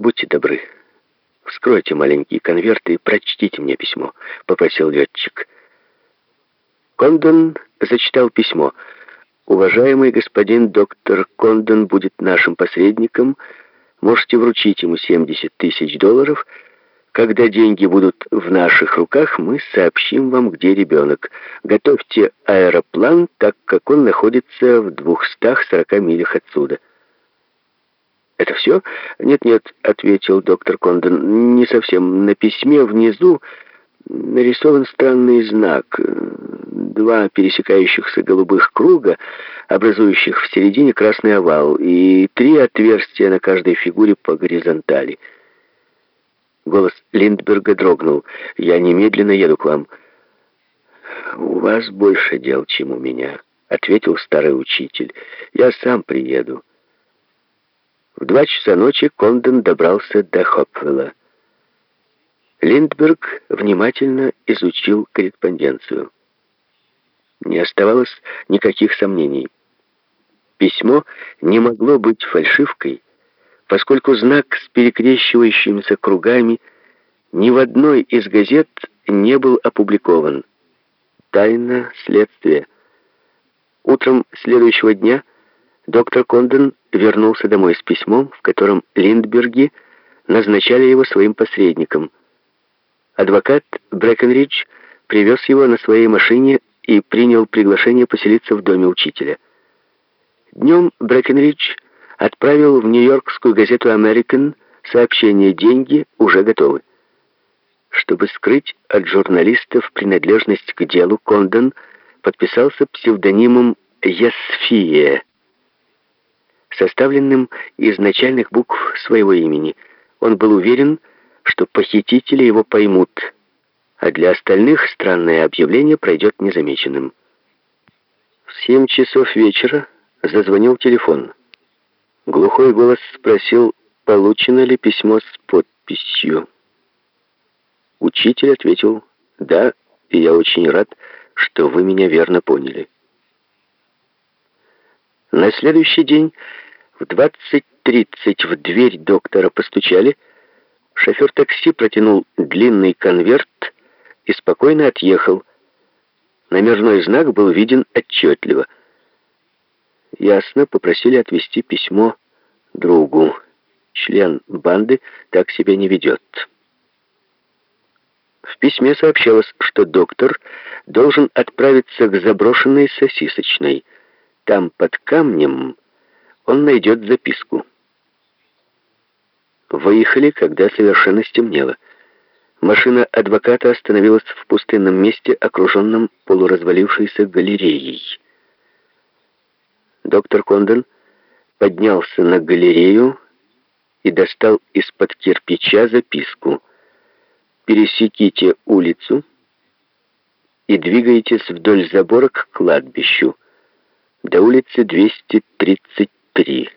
«Будьте добры, вскройте маленький конверт и прочтите мне письмо», — попросил летчик. Кондон зачитал письмо. «Уважаемый господин доктор Кондон будет нашим посредником. Можете вручить ему 70 тысяч долларов. Когда деньги будут в наших руках, мы сообщим вам, где ребенок. Готовьте аэроплан, так как он находится в 240 милях отсюда». «Это все?» «Нет-нет», — ответил доктор Кондон, — «не совсем. На письме внизу нарисован странный знак. Два пересекающихся голубых круга, образующих в середине красный овал, и три отверстия на каждой фигуре по горизонтали». Голос Линдберга дрогнул. «Я немедленно еду к вам». «У вас больше дел, чем у меня», — ответил старый учитель. «Я сам приеду». В два часа ночи Кондон добрался до Хопвелла. Линдберг внимательно изучил корреспонденцию. Не оставалось никаких сомнений. Письмо не могло быть фальшивкой, поскольку знак с перекрещивающимися кругами ни в одной из газет не был опубликован. Тайна следствия. Утром следующего дня доктор Кондон вернулся домой с письмом, в котором Линдберги назначали его своим посредником. Адвокат Брэкенридж привез его на своей машине и принял приглашение поселиться в доме учителя. Днем Брэкенридж отправил в нью-йоркскую газету «Американ» сообщение «Деньги уже готовы». Чтобы скрыть от журналистов принадлежность к делу, Кондон подписался псевдонимом «Ясфия», составленным из начальных букв своего имени. Он был уверен, что похитители его поймут, а для остальных странное объявление пройдет незамеченным. В семь часов вечера зазвонил телефон. Глухой голос спросил, получено ли письмо с подписью. Учитель ответил, «Да, и я очень рад, что вы меня верно поняли». На следующий день в 20.30 в дверь доктора постучали. Шофер такси протянул длинный конверт и спокойно отъехал. Номерной знак был виден отчетливо. Ясно, попросили отвезти письмо другу. Член банды так себя не ведет. В письме сообщалось, что доктор должен отправиться к заброшенной сосисочной. Там, под камнем, он найдет записку. Выехали, когда совершенно стемнело. Машина адвоката остановилась в пустынном месте, окруженном полуразвалившейся галереей. Доктор Кондон поднялся на галерею и достал из-под кирпича записку. «Пересеките улицу и двигайтесь вдоль забора к кладбищу до улицы 230 три.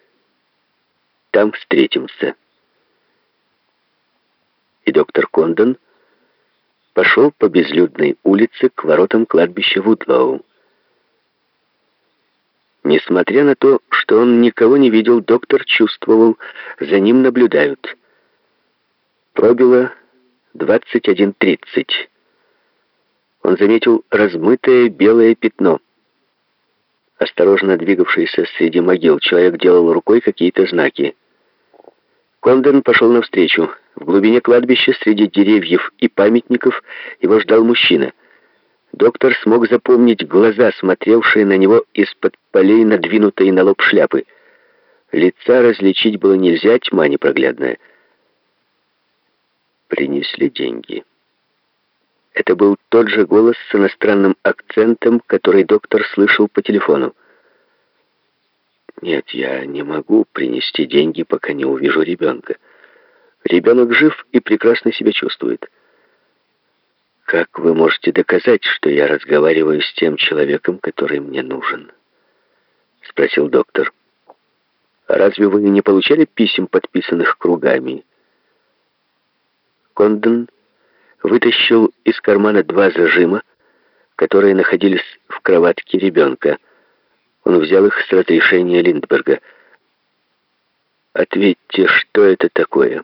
Там встретимся. И доктор Кондон пошел по безлюдной улице к воротам кладбища Вудлоу. Несмотря на то, что он никого не видел, доктор чувствовал, за ним наблюдают. Пробило 21.30. Он заметил размытое белое пятно — осторожно двигавшийся среди могил. Человек делал рукой какие-то знаки. Кондон пошел навстречу. В глубине кладбища, среди деревьев и памятников, его ждал мужчина. Доктор смог запомнить глаза, смотревшие на него из-под полей, надвинутой на лоб шляпы. Лица различить было нельзя, тьма непроглядная. Принесли деньги. Это был тот же голос с иностранным акцентом, который доктор слышал по телефону. «Нет, я не могу принести деньги, пока не увижу ребенка. Ребенок жив и прекрасно себя чувствует. Как вы можете доказать, что я разговариваю с тем человеком, который мне нужен?» — спросил доктор. «А разве вы не получали писем, подписанных кругами?» Кондон вытащил из кармана два зажима, которые находились в кроватке ребенка. Он взял их с разрешения Линдберга. «Ответьте, что это такое?»